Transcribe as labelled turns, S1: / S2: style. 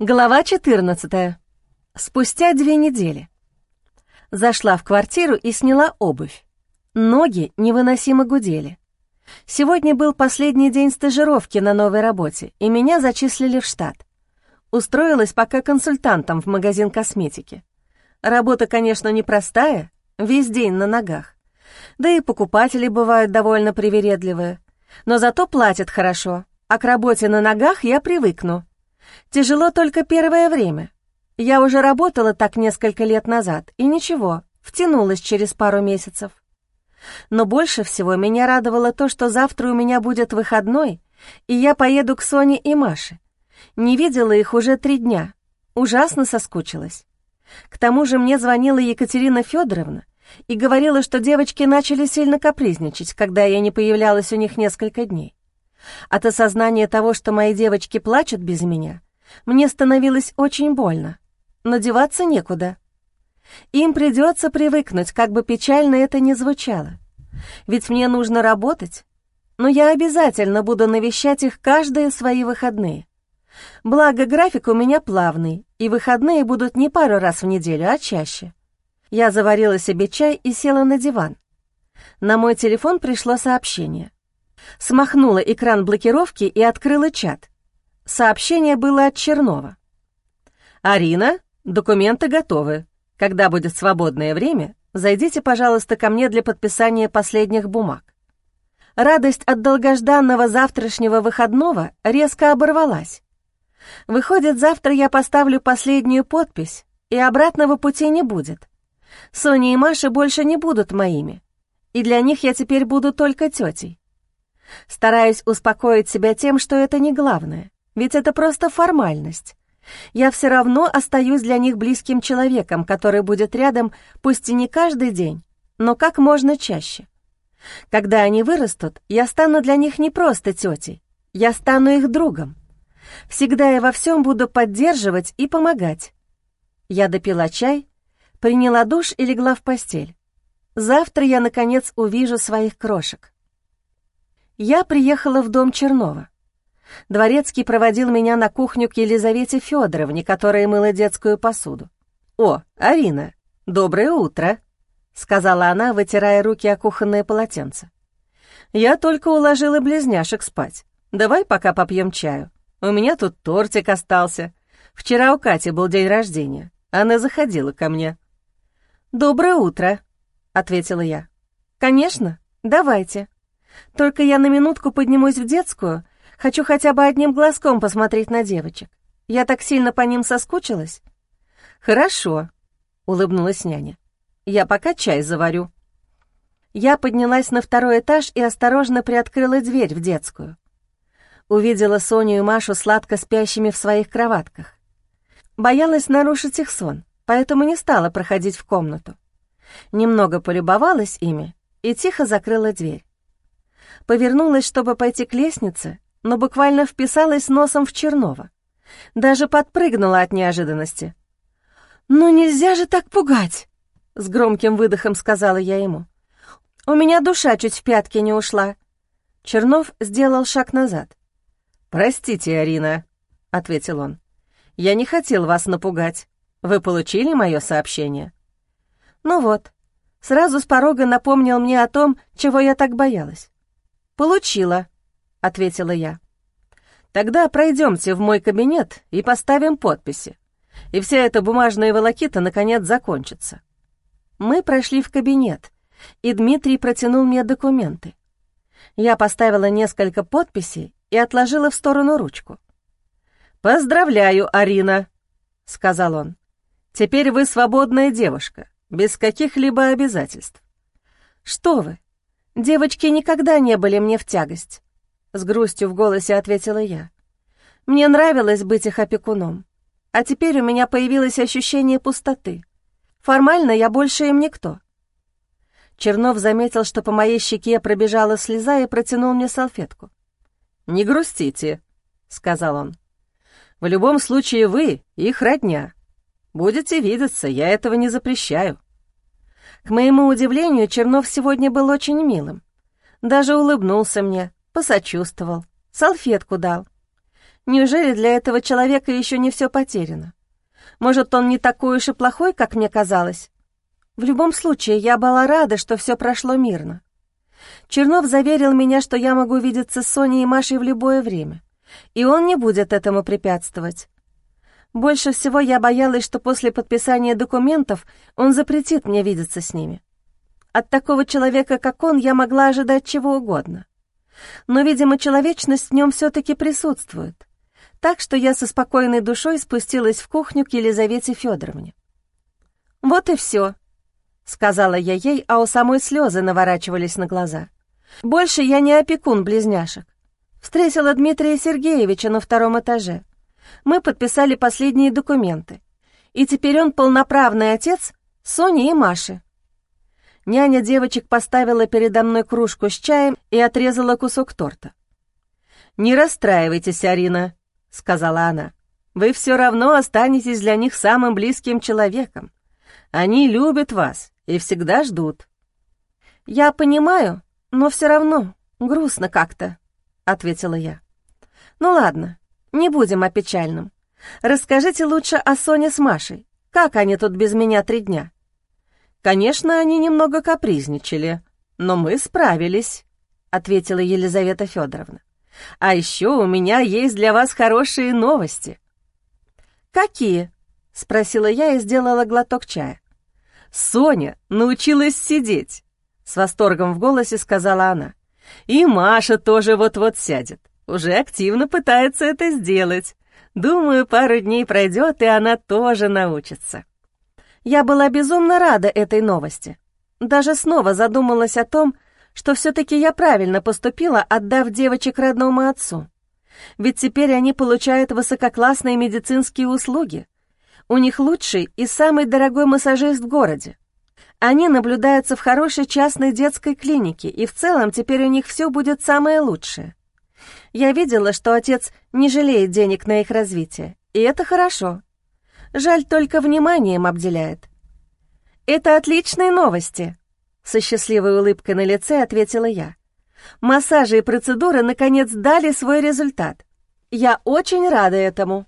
S1: Глава 14. Спустя две недели. Зашла в квартиру и сняла обувь. Ноги невыносимо гудели. Сегодня был последний день стажировки на новой работе, и меня зачислили в штат. Устроилась пока консультантом в магазин косметики. Работа, конечно, непростая, весь день на ногах. Да и покупатели бывают довольно привередливые. Но зато платят хорошо, а к работе на ногах я привыкну — Тяжело только первое время. Я уже работала так несколько лет назад, и ничего, втянулась через пару месяцев. Но больше всего меня радовало то, что завтра у меня будет выходной, и я поеду к Соне и Маше. Не видела их уже три дня, ужасно соскучилась. К тому же мне звонила Екатерина Федоровна и говорила, что девочки начали сильно капризничать, когда я не появлялась у них несколько дней. От осознания того, что мои девочки плачут без меня, мне становилось очень больно, но деваться некуда. Им придется привыкнуть, как бы печально это ни звучало. Ведь мне нужно работать, но я обязательно буду навещать их каждые свои выходные. Благо, график у меня плавный, и выходные будут не пару раз в неделю, а чаще. Я заварила себе чай и села на диван. На мой телефон пришло сообщение. Смахнула экран блокировки и открыла чат. Сообщение было от Чернова. «Арина, документы готовы. Когда будет свободное время, зайдите, пожалуйста, ко мне для подписания последних бумаг». Радость от долгожданного завтрашнего выходного резко оборвалась. Выходит, завтра я поставлю последнюю подпись, и обратного пути не будет. Соня и Маша больше не будут моими, и для них я теперь буду только тетей. Стараюсь успокоить себя тем, что это не главное, ведь это просто формальность. Я все равно остаюсь для них близким человеком, который будет рядом, пусть и не каждый день, но как можно чаще. Когда они вырастут, я стану для них не просто тетей, я стану их другом. Всегда я во всем буду поддерживать и помогать. Я допила чай, приняла душ и легла в постель. Завтра я, наконец, увижу своих крошек. Я приехала в дом Чернова. Дворецкий проводил меня на кухню к Елизавете Федоровне, которая мыла детскую посуду. «О, Арина, доброе утро!» — сказала она, вытирая руки о кухонное полотенце. «Я только уложила близняшек спать. Давай пока попьем чаю. У меня тут тортик остался. Вчера у Кати был день рождения. Она заходила ко мне». «Доброе утро», — ответила я. «Конечно, давайте». Только я на минутку поднимусь в детскую, хочу хотя бы одним глазком посмотреть на девочек. Я так сильно по ним соскучилась». «Хорошо», — улыбнулась няня. «Я пока чай заварю». Я поднялась на второй этаж и осторожно приоткрыла дверь в детскую. Увидела Соню и Машу сладко спящими в своих кроватках. Боялась нарушить их сон, поэтому не стала проходить в комнату. Немного полюбовалась ими и тихо закрыла дверь. Повернулась, чтобы пойти к лестнице, но буквально вписалась носом в Чернова. Даже подпрыгнула от неожиданности. «Ну нельзя же так пугать!» — с громким выдохом сказала я ему. «У меня душа чуть в пятки не ушла». Чернов сделал шаг назад. «Простите, Арина», — ответил он. «Я не хотел вас напугать. Вы получили мое сообщение?» «Ну вот, сразу с порога напомнил мне о том, чего я так боялась. «Получила», — ответила я. «Тогда пройдемте в мой кабинет и поставим подписи, и вся эта бумажная волокита наконец закончится». Мы прошли в кабинет, и Дмитрий протянул мне документы. Я поставила несколько подписей и отложила в сторону ручку. «Поздравляю, Арина», — сказал он. «Теперь вы свободная девушка, без каких-либо обязательств». «Что вы, Девочки никогда не были мне в тягость», — с грустью в голосе ответила я. «Мне нравилось быть их опекуном, а теперь у меня появилось ощущение пустоты. Формально я больше им никто». Чернов заметил, что по моей щеке пробежала слеза и протянул мне салфетку. «Не грустите», — сказал он. «В любом случае вы их родня. Будете видеться, я этого не запрещаю». К моему удивлению, Чернов сегодня был очень милым. Даже улыбнулся мне, посочувствовал, салфетку дал. Неужели для этого человека еще не все потеряно? Может, он не такой уж и плохой, как мне казалось? В любом случае, я была рада, что все прошло мирно. Чернов заверил меня, что я могу видеться с Соней и Машей в любое время, и он не будет этому препятствовать. Больше всего я боялась, что после подписания документов он запретит мне видеться с ними. От такого человека, как он, я могла ожидать чего угодно. Но, видимо, человечность в нем все-таки присутствует. Так что я со спокойной душой спустилась в кухню к Елизавете Федоровне. «Вот и все», — сказала я ей, а у самой слезы наворачивались на глаза. «Больше я не опекун близняшек. Встретила Дмитрия Сергеевича на втором этаже. Мы подписали последние документы. И теперь он полноправный отец Сони и Маши. Няня девочек поставила передо мной кружку с чаем и отрезала кусок торта. «Не расстраивайтесь, Арина», — сказала она. «Вы все равно останетесь для них самым близким человеком. Они любят вас и всегда ждут». «Я понимаю, но все равно грустно как-то», — ответила я. «Ну ладно, не будем о печальном. Расскажите лучше о Соне с Машей. Как они тут без меня три дня?» «Конечно, они немного капризничали, но мы справились», — ответила Елизавета Федоровна. «А еще у меня есть для вас хорошие новости». «Какие?» — спросила я и сделала глоток чая. «Соня научилась сидеть», — с восторгом в голосе сказала она. «И Маша тоже вот-вот сядет. Уже активно пытается это сделать. Думаю, пару дней пройдет, и она тоже научится. Я была безумно рада этой новости. Даже снова задумалась о том, что все-таки я правильно поступила, отдав девочек родному отцу. Ведь теперь они получают высококлассные медицинские услуги. У них лучший и самый дорогой массажист в городе. Они наблюдаются в хорошей частной детской клинике, и в целом теперь у них все будет самое лучшее. Я видела, что отец не жалеет денег на их развитие, и это хорошо. Жаль, только вниманием обделяет. «Это отличные новости», — со счастливой улыбкой на лице ответила я. «Массажи и процедуры, наконец, дали свой результат. Я очень рада этому».